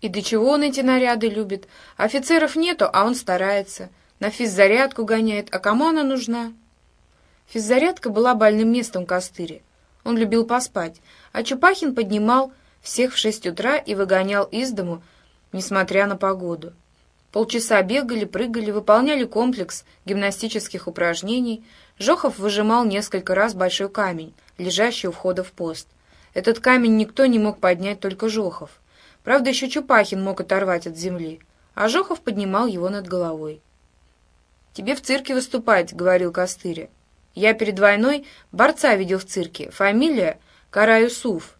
И до чего он эти наряды любит? Офицеров нету, а он старается. На физзарядку гоняет, а кому она нужна? Физзарядка была больным местом Костыри. Он любил поспать, а Чупахин поднимал всех в шесть утра и выгонял из дому, несмотря на погоду. Полчаса бегали, прыгали, выполняли комплекс гимнастических упражнений. Жохов выжимал несколько раз большой камень, лежащий у входа в пост. Этот камень никто не мог поднять, только Жохов. Правда, еще Чупахин мог оторвать от земли, а Жохов поднимал его над головой. «Тебе в цирке выступать», — говорил Костыря. «Я перед войной борца видел в цирке. Фамилия Караюсуф.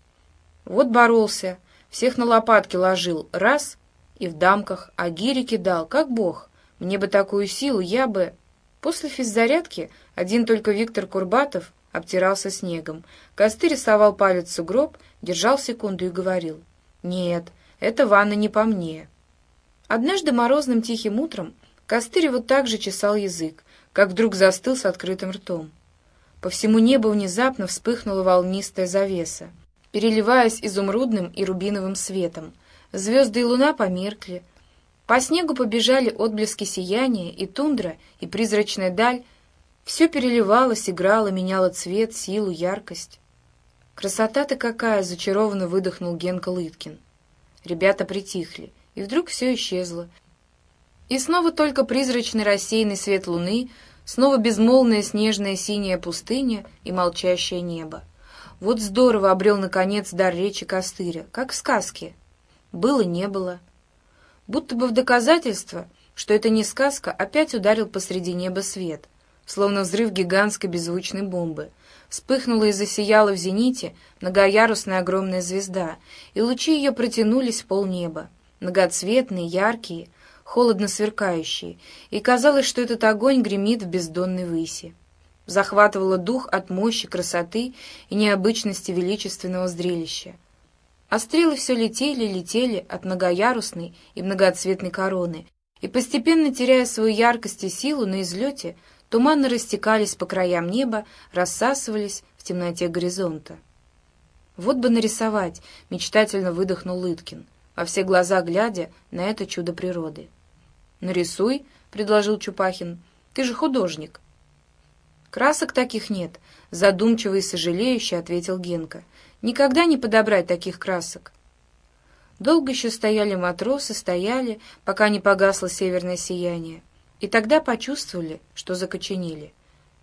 Вот боролся, всех на лопатки ложил, раз, и в дамках, а гири кидал, как бог. Мне бы такую силу, я бы...» После физзарядки один только Виктор Курбатов обтирался снегом. Костырь совал палец в сугроб, держал секунду и говорил. «Нет, эта ванна не по мне. Однажды морозным тихим утром Костырь вот так же чесал язык, как вдруг застыл с открытым ртом. По всему небу внезапно вспыхнула волнистая завеса, переливаясь изумрудным и рубиновым светом. Звезды и луна померкли. По снегу побежали отблески сияния, и тундра, и призрачная даль. Все переливалось, играло, меняло цвет, силу, яркость. «Красота-то какая!» — зачарованно выдохнул Генка Лыткин. Ребята притихли, и вдруг все исчезло. И снова только призрачный рассеянный свет луны, снова безмолвная снежная синяя пустыня и молчащее небо. Вот здорово обрел, наконец, дар речи Костыря, как в сказке. Было, не было. Будто бы в доказательство, что это не сказка, опять ударил посреди неба свет, словно взрыв гигантской беззвучной бомбы — Вспыхнула и засияла в зените многоярусная огромная звезда, и лучи ее протянулись в полнеба, многоцветные, яркие, холодно сверкающие, и казалось, что этот огонь гремит в бездонной выси. Захватывало дух от мощи, красоты и необычности величественного зрелища. А стрелы все летели, летели от многоярусной и многоцветной короны, и, постепенно теряя свою яркость и силу на излете, Туманы растекались по краям неба, рассасывались в темноте горизонта. «Вот бы нарисовать!» — мечтательно выдохнул Лыткин, во все глаза глядя на это чудо природы. «Нарисуй!» — предложил Чупахин. «Ты же художник!» «Красок таких нет», — задумчиво и сожалеюще ответил Генка. «Никогда не подобрать таких красок». Долго еще стояли матросы, стояли, пока не погасло северное сияние. И тогда почувствовали, что закоченели.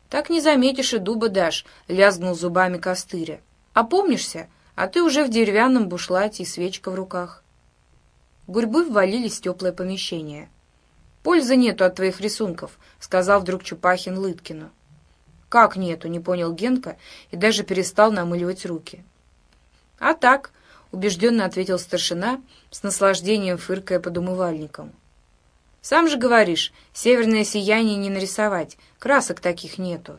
«Так не заметишь и дуба дашь», — лязгнул зубами костыря. «Опомнишься, а ты уже в деревянном бушлате и свечка в руках». Гурьбы ввалились в теплое помещение. «Пользы нету от твоих рисунков», — сказал вдруг Чупахин Лыткину. «Как нету?» — не понял Генка и даже перестал намыливать руки. «А так», — убежденно ответил старшина, с наслаждением фыркая под умывальником. Сам же говоришь, северное сияние не нарисовать, красок таких нету.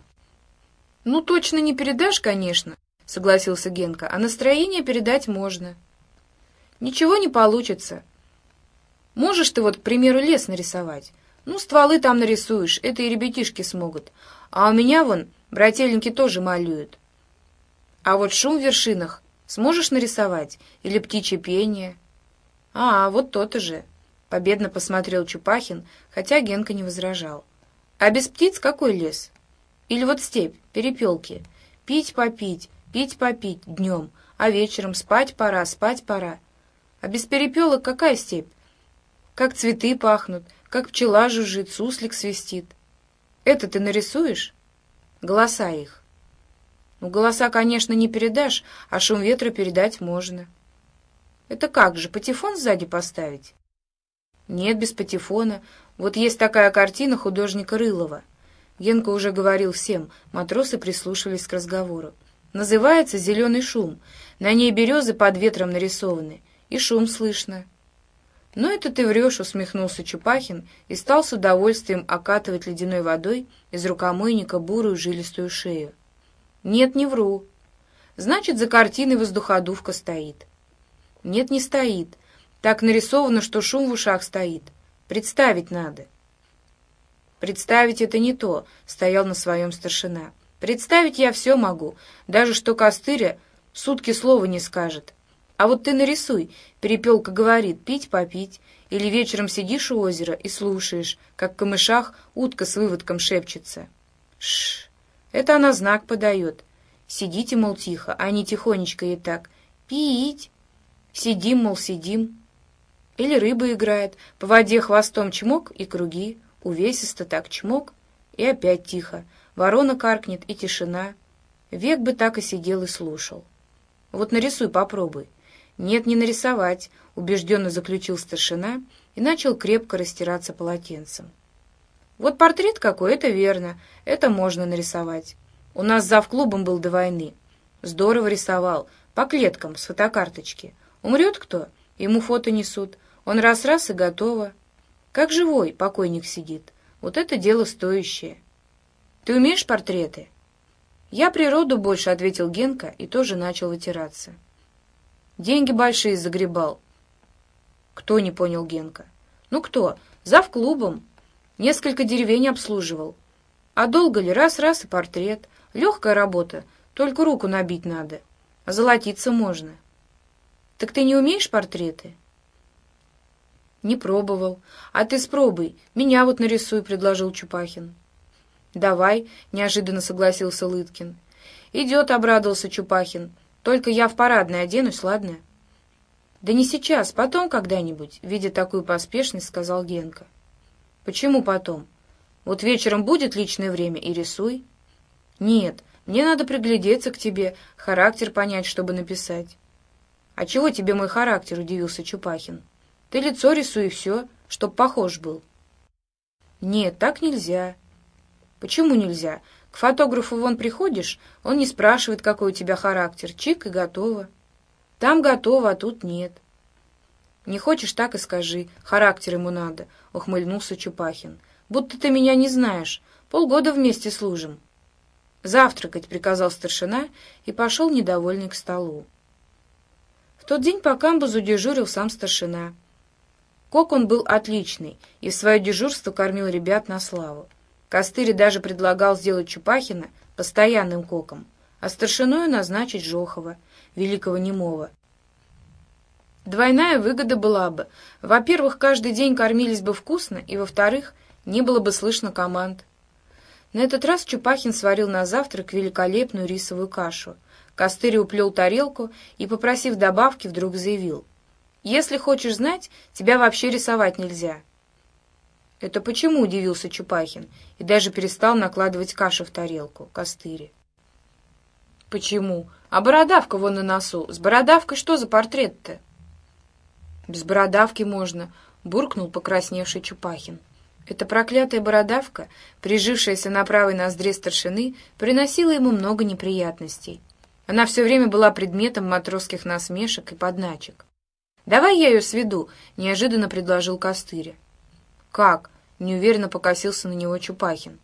Ну, точно не передашь, конечно, согласился Генка, а настроение передать можно. Ничего не получится. Можешь ты вот, к примеру, лес нарисовать. Ну, стволы там нарисуешь, это и ребятишки смогут. А у меня вон брательники тоже малюют. А вот шум в вершинах сможешь нарисовать? Или птичье пение? А, вот то-то же. Победно посмотрел Чупахин, хотя Генка не возражал. «А без птиц какой лес? Или вот степь, перепелки? Пить попить, пить попить днем, а вечером спать пора, спать пора. А без перепелок какая степь? Как цветы пахнут, как пчела жужжит, суслик свистит. Это ты нарисуешь? Голоса их. Ну, голоса, конечно, не передашь, а шум ветра передать можно. Это как же, патефон сзади поставить? Нет, без патефона. Вот есть такая картина художника Рылова. Генка уже говорил всем, матросы прислушивались к разговору. Называется «Зеленый шум». На ней березы под ветром нарисованы, и шум слышно. «Ну это ты врешь», — усмехнулся Чупахин и стал с удовольствием окатывать ледяной водой из рукомойника бурую жилистую шею. «Нет, не вру. Значит, за картиной воздуходувка стоит». «Нет, не стоит. Так нарисовано, что шум в ушах стоит. Представить надо. Представить это не то, стоял на своем старшина. Представить я все могу, даже что Костыря сутки слова не скажет. А вот ты нарисуй, перепелка говорит, пить попить, или вечером сидишь у озера и слушаешь, как в камышах утка с выводком шепчется. Шш, это она знак подает. Сидите, мол, тихо, а не тихонечко и так. Пить. Сидим, мол, сидим. Или рыба играет, по воде хвостом чмок и круги, увесисто так чмок, и опять тихо. Ворона каркнет, и тишина. Век бы так и сидел и слушал. Вот нарисуй, попробуй. «Нет, не нарисовать», — убежденно заключил старшина и начал крепко растираться полотенцем. «Вот портрет какой, это верно, это можно нарисовать. У нас зав клубом был до войны. Здорово рисовал, по клеткам, с фотокарточки. Умрет кто? Ему фото несут. Он раз-раз и готово. Как живой покойник сидит. Вот это дело стоящее. Ты умеешь портреты?» «Я природу больше», — ответил Генка и тоже начал вытираться. Деньги большие загребал. Кто, не понял Генка. Ну кто? Зав клубом. Несколько деревень обслуживал. А долго ли? Раз-раз и портрет. Легкая работа, только руку набить надо. Золотиться можно. Так ты не умеешь портреты? Не пробовал. А ты спробуй. Меня вот нарисуй, предложил Чупахин. Давай, неожиданно согласился Лыткин. Идет, обрадовался Чупахин. Только я в парадной оденусь, ладно?» «Да не сейчас, потом когда-нибудь», — видя такую поспешность, сказал Генка. «Почему потом? Вот вечером будет личное время и рисуй». «Нет, мне надо приглядеться к тебе, характер понять, чтобы написать». «А чего тебе мой характер?» — удивился Чупахин. «Ты лицо рисуй и все, чтоб похож был». «Нет, так нельзя». «Почему нельзя? К фотографу вон приходишь, он не спрашивает, какой у тебя характер. Чик и готово. Там готово, а тут нет. Не хочешь, так и скажи. Характер ему надо, — ухмыльнулся Чупахин. Будто ты меня не знаешь. Полгода вместе служим. Завтракать, — приказал старшина и пошел недовольный к столу. В тот день по камбузу дежурил сам старшина. Кок он был отличный и в свое дежурство кормил ребят на славу. Костырь даже предлагал сделать Чупахина постоянным коком, а старшиною назначить Жохова, великого немого. Двойная выгода была бы. Во-первых, каждый день кормились бы вкусно, и, во-вторых, не было бы слышно команд. На этот раз Чупахин сварил на завтрак великолепную рисовую кашу. Костырь уплел тарелку и, попросив добавки, вдруг заявил. «Если хочешь знать, тебя вообще рисовать нельзя». «Это почему?» — удивился Чупахин и даже перестал накладывать кашу в тарелку, костыри. «Почему? А бородавка вон на носу. С бородавкой что за портрет-то?» «Без бородавки можно», — буркнул покрасневший Чупахин. Эта проклятая бородавка, прижившаяся на правой ноздре старшины, приносила ему много неприятностей. Она все время была предметом матросских насмешек и подначек. «Давай я ее сведу», — неожиданно предложил Костыря. «Как?» — неуверенно покосился на него Чупахин.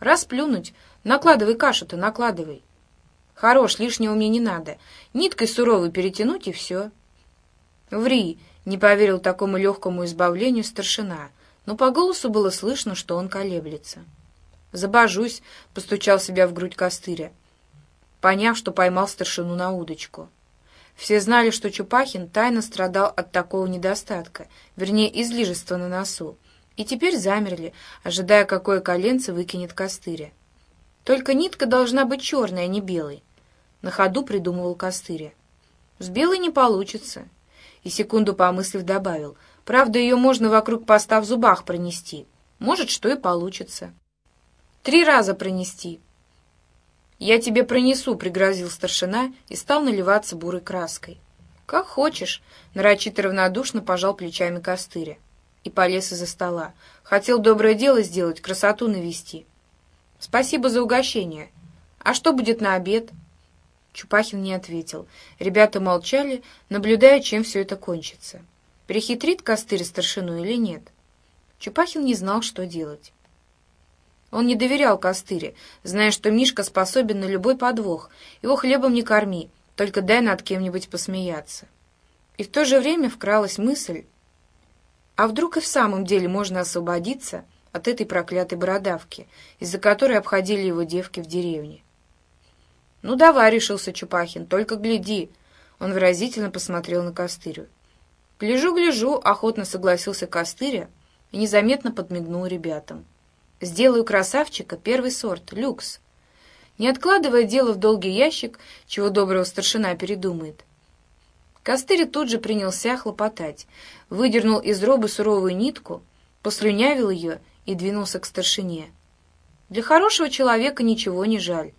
«Расплюнуть. Накладывай кашу-то, накладывай». «Хорош, лишнего мне не надо. Ниткой суровой перетянуть, и все». «Ври!» — не поверил такому легкому избавлению старшина, но по голосу было слышно, что он колеблется. «Забожусь!» — постучал себя в грудь костыря, поняв, что поймал старшину на удочку. Все знали, что Чупахин тайно страдал от такого недостатка, вернее, излишества на носу, и теперь замерли, ожидая, какое коленце выкинет костыря. Только нитка должна быть черной, а не белой. На ходу придумывал костыря. С белой не получится. И секунду помыслив добавил. Правда, ее можно вокруг поста в зубах пронести. Может, что и получится. Три раза пронести. «Я тебе пронесу», — пригрозил старшина и стал наливаться бурой краской. «Как хочешь», — нарочито равнодушно пожал плечами костыря и полез из-за стола. Хотел доброе дело сделать, красоту навести. Спасибо за угощение. А что будет на обед? Чупахин не ответил. Ребята молчали, наблюдая, чем все это кончится. Перехитрит костырь старшину или нет? Чупахин не знал, что делать. Он не доверял Костыре, зная, что Мишка способен на любой подвох. Его хлебом не корми, только дай над кем-нибудь посмеяться. И в то же время вкралась мысль, а вдруг и в самом деле можно освободиться от этой проклятой бородавки, из-за которой обходили его девки в деревне? «Ну давай», — решился Чупахин, — «только гляди». Он выразительно посмотрел на Костырю. «Гляжу, гляжу», — охотно согласился Костыря и незаметно подмигнул ребятам. «Сделаю красавчика первый сорт, люкс». Не откладывая дело в долгий ящик, чего доброго старшина передумает. Костыря тут же принялся хлопотать, выдернул из робы суровую нитку, послюнявил ее и двинулся к старшине. «Для хорошего человека ничего не жаль.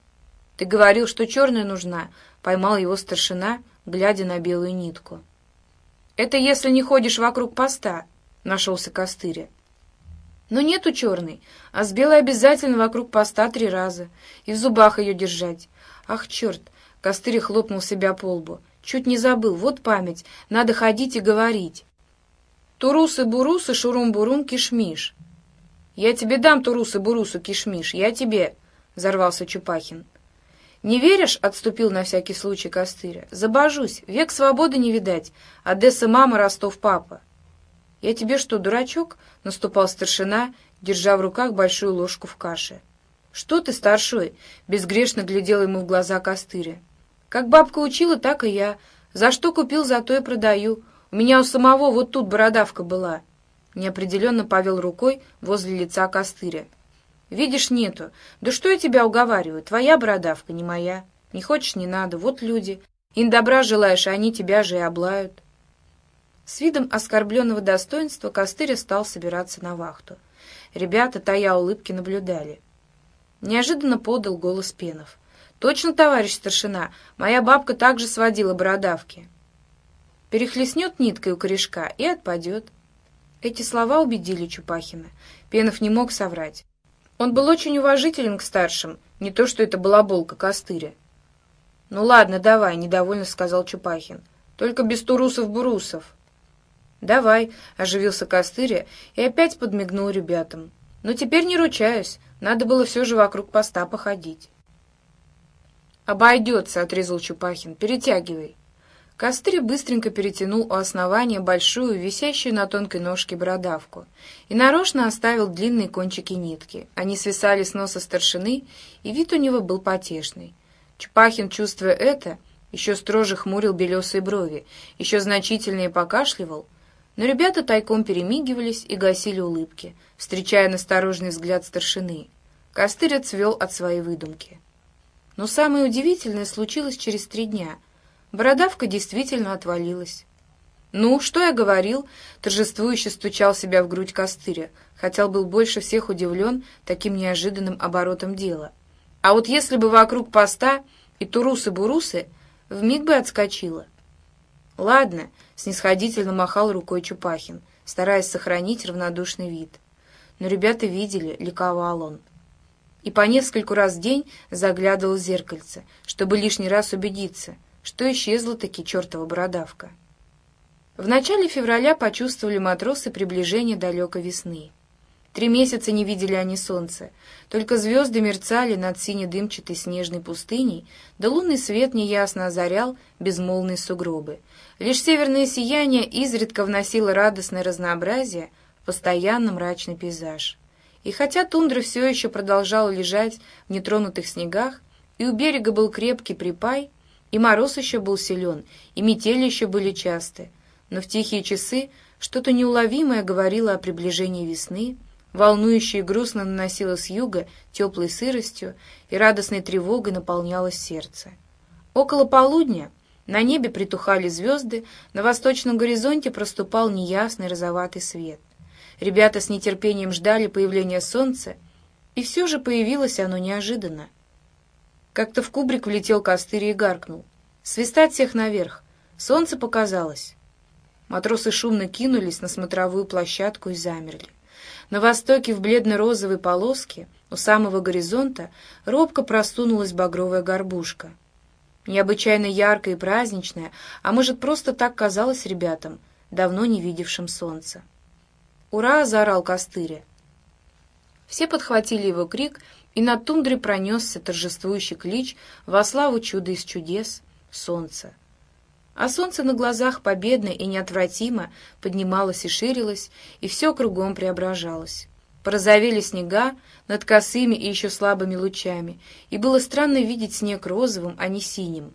Ты говорил, что черная нужна», — поймал его старшина, глядя на белую нитку. «Это если не ходишь вокруг поста», — нашелся Костыря. «Но нету черной, а с белой обязательно вокруг поста три раза, и в зубах ее держать. Ах, черт!» — Костыря хлопнул себя по лбу. «Чуть не забыл, вот память, надо ходить и говорить». «Турусы-бурусы, шурум-бурум, кишмиш». «Я тебе дам турусы-бурусу, кишмиш, я тебе!» — взорвался Чупахин. «Не веришь?» — отступил на всякий случай Костыря. «Забожусь. Век свободы не видать. Одесса мама, Ростов папа». «Я тебе что, дурачок?» — наступал старшина, держа в руках большую ложку в каше. «Что ты, старшой?» — безгрешно глядел ему в глаза Костыря. «Как бабка учила, так и я. За что купил, за то и продаю. У меня у самого вот тут бородавка была». Неопределенно повел рукой возле лица Костыря. Видишь, нету. Да что я тебя уговариваю? Твоя бородавка, не моя. Не хочешь, не надо. Вот люди. Им добра желаешь, а они тебя же и облают. С видом оскорбленного достоинства Костыря стал собираться на вахту. Ребята, тая улыбки, наблюдали. Неожиданно подал голос Пенов. «Точно, товарищ старшина, моя бабка также сводила бородавки». Перехлестнет ниткой у корешка и отпадет. Эти слова убедили Чупахина. Пенов не мог соврать. Он был очень уважителен к старшим, не то что это была болка костыря. «Ну ладно, давай», — недовольно сказал Чупахин. «Только без турусов-бурусов». «Давай», — оживился Костыря и опять подмигнул ребятам. «Но теперь не ручаюсь, надо было все же вокруг поста походить». «Обойдется», — отрезал Чупахин, — «перетягивай». Костырь быстренько перетянул у основания большую, висящую на тонкой ножке бородавку, и нарочно оставил длинные кончики нитки. Они свисали с носа старшины, и вид у него был потешный. Чупахин, чувствуя это, еще строже хмурил белесые брови, еще значительнее покашливал, но ребята тайком перемигивались и гасили улыбки, встречая насторожный взгляд старшины. Костырь отцвел от своей выдумки. Но самое удивительное случилось через три дня — Бородавка действительно отвалилась. «Ну, что я говорил?» — торжествующе стучал себя в грудь Костыря, хотя был больше всех удивлен таким неожиданным оборотом дела. «А вот если бы вокруг поста и турусы-бурусы, вмиг бы отскочила». «Ладно», — снисходительно махал рукой Чупахин, стараясь сохранить равнодушный вид. Но ребята видели, ликовал он. И по нескольку раз в день заглядывал в зеркальце, чтобы лишний раз убедиться — что исчезла-таки чертова бородавка. В начале февраля почувствовали матросы приближение далекой весны. Три месяца не видели они солнца, только звезды мерцали над сине-дымчатой снежной пустыней, да лунный свет неясно озарял безмолвные сугробы. Лишь северное сияние изредка вносило радостное разнообразие в постоянно мрачный пейзаж. И хотя тундра все еще продолжала лежать в нетронутых снегах, и у берега был крепкий припай, и мороз еще был силен, и метели еще были часты. Но в тихие часы что-то неуловимое говорило о приближении весны, волнующе и грустно наносило с юга теплой сыростью, и радостной тревогой наполнялось сердце. Около полудня на небе притухали звезды, на восточном горизонте проступал неясный розоватый свет. Ребята с нетерпением ждали появления солнца, и все же появилось оно неожиданно. Как-то в кубрик влетел костырь и гаркнул. «Свистать всех наверх! Солнце показалось!» Матросы шумно кинулись на смотровую площадку и замерли. На востоке в бледно-розовой полоске у самого горизонта робко просунулась багровая горбушка. Необычайно яркая и праздничная, а может, просто так казалось ребятам, давно не видевшим солнца. «Ура!» — заорал Костыря. Все подхватили его крик и над тундрой пронесся торжествующий клич во славу чуда из чудес — солнца. А солнце на глазах победно и неотвратимо поднималось и ширилось, и все кругом преображалось. Порозовели снега над косыми и еще слабыми лучами, и было странно видеть снег розовым, а не синим.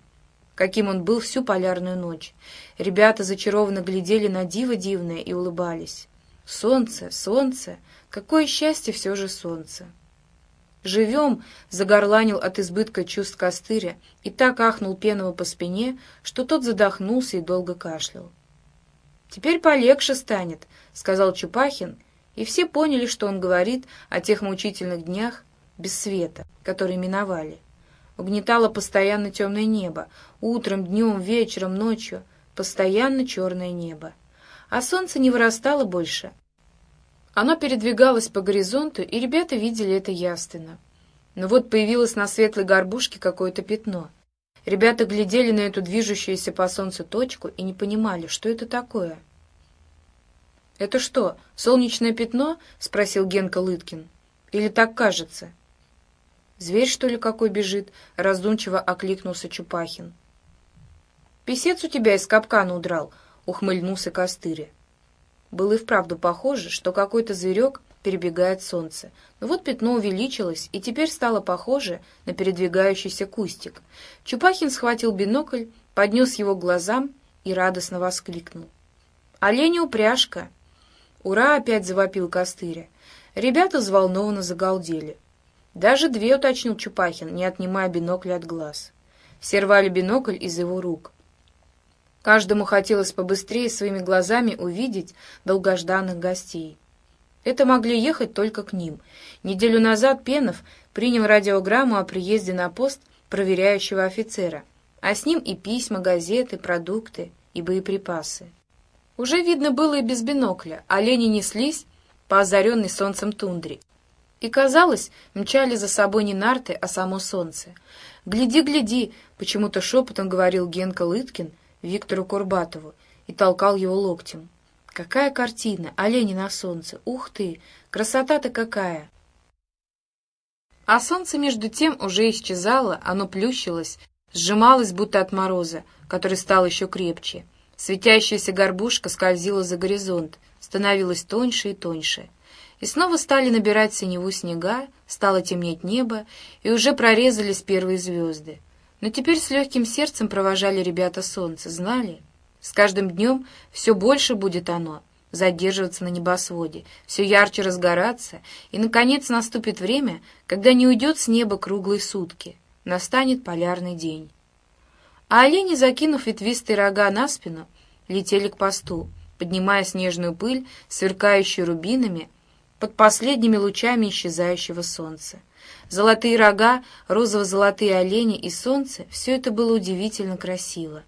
каким он был всю полярную ночь. Ребята зачарованно глядели на диво дивное и улыбались. Солнце, солнце, какое счастье все же солнце! «Живем!» — загорланил от избытка чувств костыря и так ахнул пеного по спине, что тот задохнулся и долго кашлял. «Теперь полегче станет», — сказал Чупахин, и все поняли, что он говорит о тех мучительных днях без света, которые миновали. Угнетало постоянно темное небо, утром, днем, вечером, ночью, постоянно черное небо. А солнце не вырастало больше, оно передвигалось по горизонту, и ребята видели это явственно. Но вот появилось на светлой горбушке какое-то пятно. Ребята глядели на эту движущуюся по солнцу точку и не понимали, что это такое. «Это что, солнечное пятно?» — спросил Генка Лыткин. «Или так кажется?» «Зверь, что ли, какой бежит?» — раздумчиво окликнулся Чупахин. «Песец у тебя из капкана удрал», — ухмыльнулся Костыря. Было и вправду похоже, что какой-то зверек перебегает солнце. Но вот пятно увеличилось, и теперь стало похоже на передвигающийся кустик. Чупахин схватил бинокль, поднес его к глазам и радостно воскликнул. «Оленя упряжка!» «Ура!» — опять завопил Костыря. Ребята взволнованно загалдели. «Даже две», — уточнил Чупахин, не отнимая бинокля от глаз. Все рвали бинокль из его рук. Каждому хотелось побыстрее своими глазами увидеть долгожданных гостей. Это могли ехать только к ним. Неделю назад Пенов принял радиограмму о приезде на пост проверяющего офицера, а с ним и письма, газеты, продукты и боеприпасы. Уже видно было и без бинокля, олени неслись по озаренной солнцем тундре. И, казалось, мчали за собой не нарты, а само солнце. «Гляди, гляди!» — почему-то шепотом говорил Генка Лыткин, Виктору Курбатову и толкал его локтем. «Какая картина! Олени на солнце! Ух ты! Красота-то какая!» А солнце между тем уже исчезало, оно плющилось, сжималось, будто от мороза, который стал еще крепче. Светящаяся горбушка скользила за горизонт, становилась тоньше и тоньше. И снова стали набирать синеву снега, стало темнеть небо, и уже прорезались первые звезды. Но теперь с легким сердцем провожали ребята солнце, знали? С каждым днем все больше будет оно задерживаться на небосводе, все ярче разгораться, и, наконец, наступит время, когда не уйдет с неба круглые сутки, настанет полярный день. А олени, закинув ветвистые рога на спину, летели к посту, поднимая снежную пыль, сверкающую рубинами, под последними лучами исчезающего солнца. Золотые рога, розово-золотые олени и солнце — все это было удивительно красиво.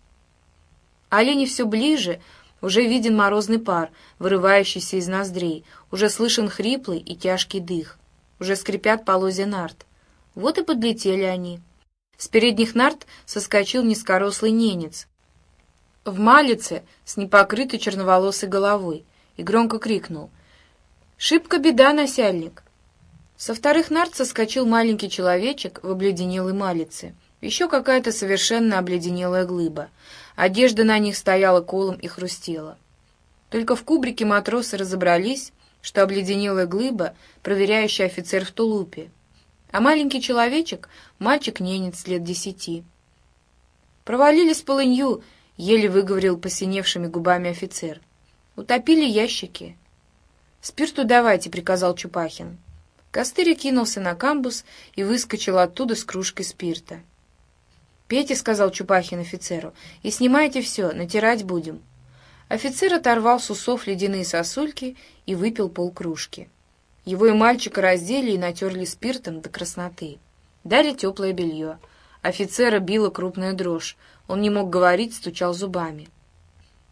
Олени все ближе, уже виден морозный пар, вырывающийся из ноздрей, уже слышен хриплый и тяжкий дых, уже скрипят полозья нарт. Вот и подлетели они. С передних нарт соскочил низкорослый ненец. В малице с непокрытой черноволосой головой и громко крикнул «Шибко беда, насяльник!» Со вторых нарт соскочил маленький человечек в обледенелой малице. Еще какая-то совершенно обледенелая глыба. Одежда на них стояла колом и хрустела. Только в кубрике матросы разобрались, что обледенелая глыба — проверяющий офицер в тулупе, а маленький человечек — мальчик-ненец лет десяти. «Провалились полынью», — еле выговорил посиневшими губами офицер. «Утопили ящики». «Спирту давайте», — приказал Чупахин. Костырь кинулся на камбус и выскочил оттуда с кружкой спирта. «Пейте», — сказал Чупахин офицеру, — «и снимайте все, натирать будем». Офицер оторвал с усов ледяные сосульки и выпил полкружки. Его и мальчика раздели и натерли спиртом до красноты. Дали теплое белье. Офицера била крупная дрожь. Он не мог говорить, стучал зубами.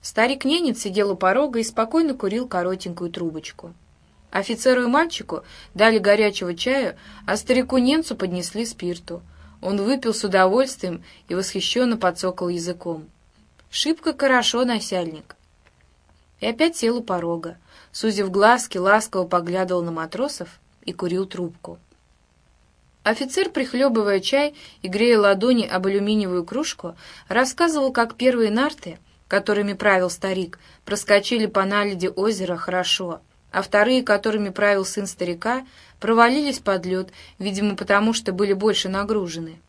Старик-ненец сидел у порога и спокойно курил коротенькую трубочку. Офицеру и мальчику дали горячего чая, а старику-немцу поднесли спирту. Он выпил с удовольствием и восхищенно подсокал языком. «Шибко хорошо, насяльник!» И опять сел у порога. Сузив глазки, ласково поглядывал на матросов и курил трубку. Офицер, прихлебывая чай и грея ладони об алюминиевую кружку, рассказывал, как первые нарты, которыми правил старик, проскочили по наледи озера хорошо — а вторые, которыми правил сын старика, провалились под лед, видимо, потому что были больше нагружены.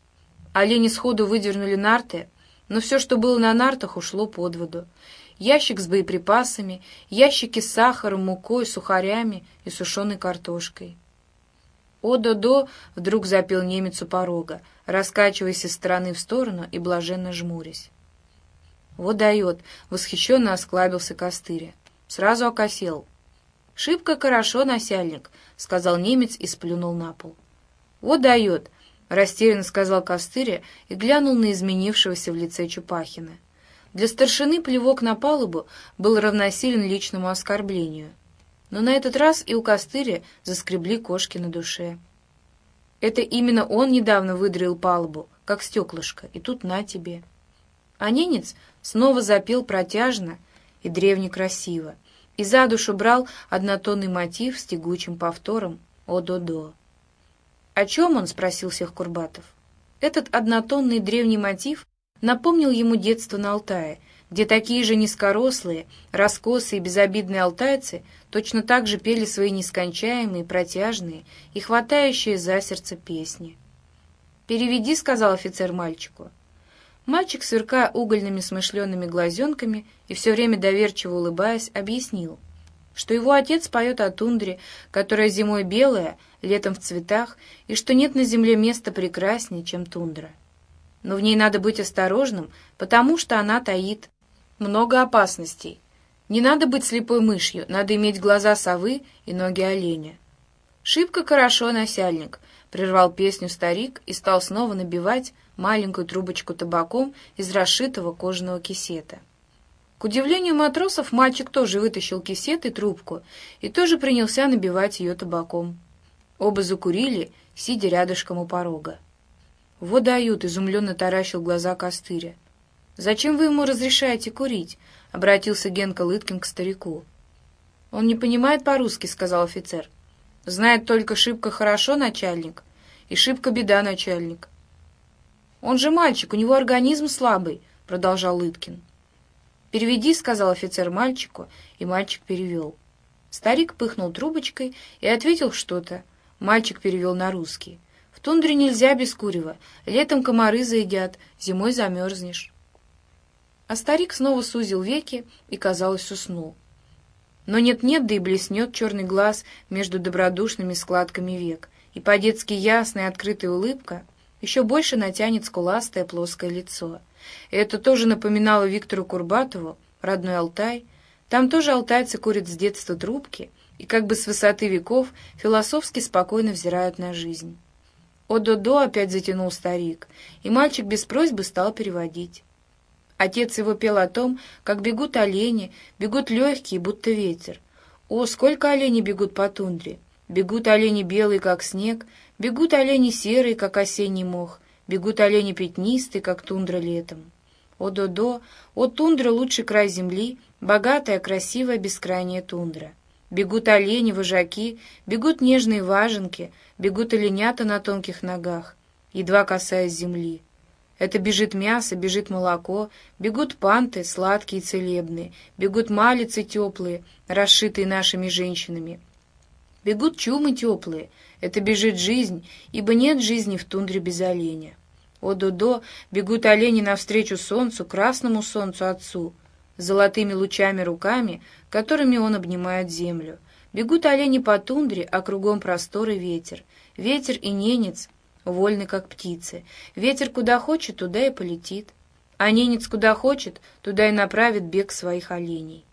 Олени сходу выдернули нарты, но все, что было на нартах, ушло под воду. Ящик с боеприпасами, ящики с сахаром, мукой, сухарями и сушеной картошкой. «О-до-до!» — вдруг запел немец у порога, раскачиваясь из стороны в сторону и блаженно жмурясь. «Вот дает!» — восхищенно осклабился Костыря. Сразу окосел. «Шибко хорошо, насяльник», — сказал немец и сплюнул на пол. «Вот дает!» — растерянно сказал Костыря и глянул на изменившегося в лице Чупахина. Для старшины плевок на палубу был равносилен личному оскорблению — но на этот раз и у Костыря заскребли кошки на душе. Это именно он недавно выдрил палубу, как стеклышко, и тут на тебе. А ненец снова запел протяжно и древне красиво, и за душу брал однотонный мотив с тягучим повтором «О-до-до». «О чем он?» — спросил всех Курбатов. Этот однотонный древний мотив напомнил ему детство на Алтае — где такие же низкорослые, раскосые и безобидные алтайцы точно так же пели свои нескончаемые, протяжные и хватающие за сердце песни. «Переведи», — сказал офицер мальчику. Мальчик, сверкая угольными смышленными глазенками и все время доверчиво улыбаясь, объяснил, что его отец поет о тундре, которая зимой белая, летом в цветах, и что нет на земле места прекраснее, чем тундра. Но в ней надо быть осторожным, потому что она таит много опасностей. Не надо быть слепой мышью, надо иметь глаза совы и ноги оленя. «Шибко хорошо, насяльник», — прервал песню старик и стал снова набивать маленькую трубочку табаком из расшитого кожаного кисета. К удивлению матросов, мальчик тоже вытащил кисет и трубку и тоже принялся набивать ее табаком. Оба закурили, сидя рядышком у порога. «Вот дают!» — изумленно таращил глаза Костыря. «Зачем вы ему разрешаете курить?» — обратился Генка Лыткин к старику. «Он не понимает по-русски», — сказал офицер. «Знает только шибко хорошо начальник и шибко беда начальник». «Он же мальчик, у него организм слабый», — продолжал Лыткин. «Переведи», — сказал офицер мальчику, и мальчик перевел. Старик пыхнул трубочкой и ответил что-то. Мальчик перевел на русский. «В тундре нельзя без курева. Летом комары заедят, зимой замерзнешь». А старик снова сузил веки и, казалось, уснул. Но нет-нет, да и блеснет черный глаз между добродушными складками век, и по-детски ясная открытая улыбка еще больше натянет скуластое плоское лицо. Это тоже напоминало Виктору Курбатову, родной Алтай. Там тоже алтайцы курят с детства трубки и как бы с высоты веков философски спокойно взирают на жизнь. «О-до-до!» — опять затянул старик, и мальчик без просьбы стал переводить. Отец его пел о том, как бегут олени, бегут легкие, будто ветер. О, сколько оленей бегут по тундре! Бегут олени белые, как снег, бегут олени серые, как осенний мох, бегут олени пятнистые, как тундра летом. О-до-до, о, тундра — лучший край земли, богатая, красивая, бескрайняя тундра. Бегут олени, вожаки, бегут нежные важенки, бегут оленята на тонких ногах, едва касаясь земли. Это бежит мясо, бежит молоко, бегут панты, сладкие и целебные, бегут малицы теплые, расшитые нашими женщинами. Бегут чумы теплые, это бежит жизнь, ибо нет жизни в тундре без оленя. О-до-до, бегут олени навстречу солнцу, красному солнцу отцу, золотыми лучами руками, которыми он обнимает землю. Бегут олени по тундре, а кругом простор и ветер. Ветер и ненец — вольны, как птицы. Ветер куда хочет, туда и полетит. А ненец куда хочет, туда и направит бег своих оленей.